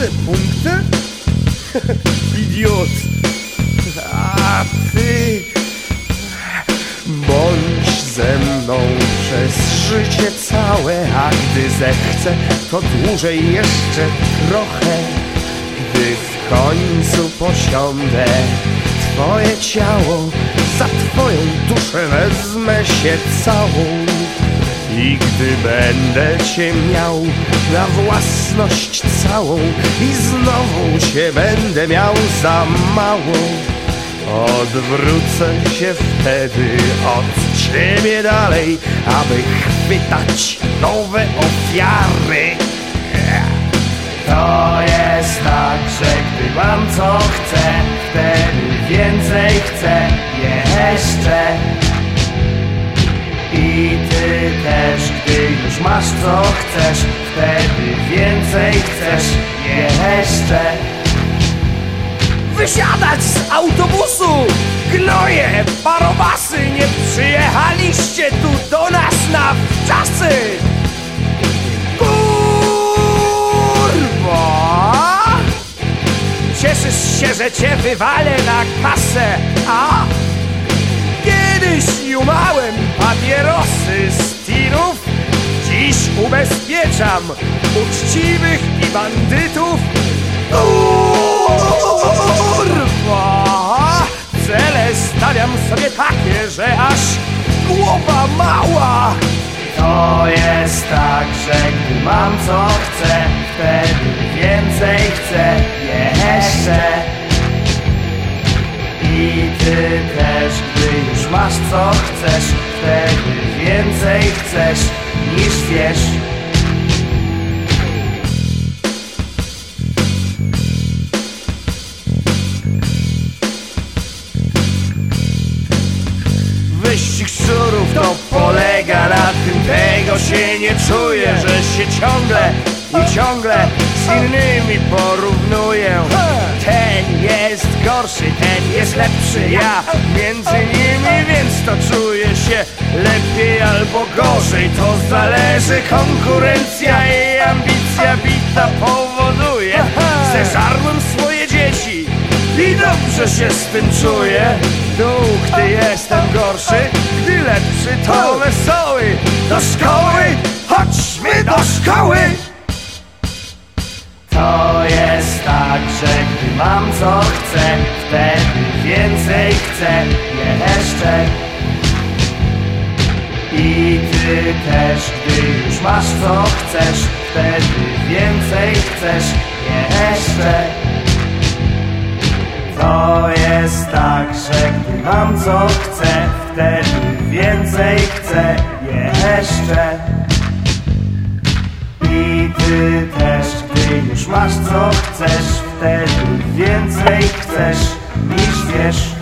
Pieniądze, punkty? Idiot! A ty... Bądź ze mną przez życie całe, a gdy zechcę, to dłużej jeszcze trochę. Gdy w końcu posiądę Twoje ciało, za Twoją duszę wezmę się całą. I gdy będę Cię miał na własność całą i znowu Cię będę miał za mało, odwrócę się wtedy od Ciebie dalej, aby chwytać nowe ofiary. To jest tak, że gdy mam co chcę, wtedy więcej chcę jeszcze. I ty też, gdy już masz co chcesz, wtedy więcej chcesz jeszcze. Wysiadać z autobusu! Gnoje, parobasy, nie przyjechaliście tu do nas na wczasy! Kurwa! Cieszysz się, że cię wywalę na kasę, a? Kiedyś jumałem papierosy z tirów, dziś ubezpieczam uczciwych i bandytów. Kurwa! Cele stawiam sobie takie, że aż głowa mała. To jest tak, że gdy mam co chcę, wtedy więcej chcę jeszcze. I ty też, masz co chcesz, wtedy więcej chcesz niż wiesz. Wyścig szczurów to polega na tym Tego się nie czuje, że się ciągle i ciągle z innymi porównuję Ten jest gorszy, ten jest lepszy Ja? Między nimi, więc to czuję się lepiej albo gorzej. To zależy, konkurencja i ambicja bita powoduje Zeżarłem swoje dzieci i dobrze się z tym czuję. Tu, gdy jestem gorszy, gdy lepszy to wesoły. Do szkoły, chodźmy do szkoły. To jest tak, że gdy mam co chcę, wtedy więcej chcę jeszcze. I ty też, gdy już masz co chcesz, wtedy więcej chcesz jeszcze. To jest tak, że gdy mam co chcę, wtedy więcej chcę jeszcze. I ty też, gdy już masz co chcesz, wtedy więcej chcesz niż wiesz.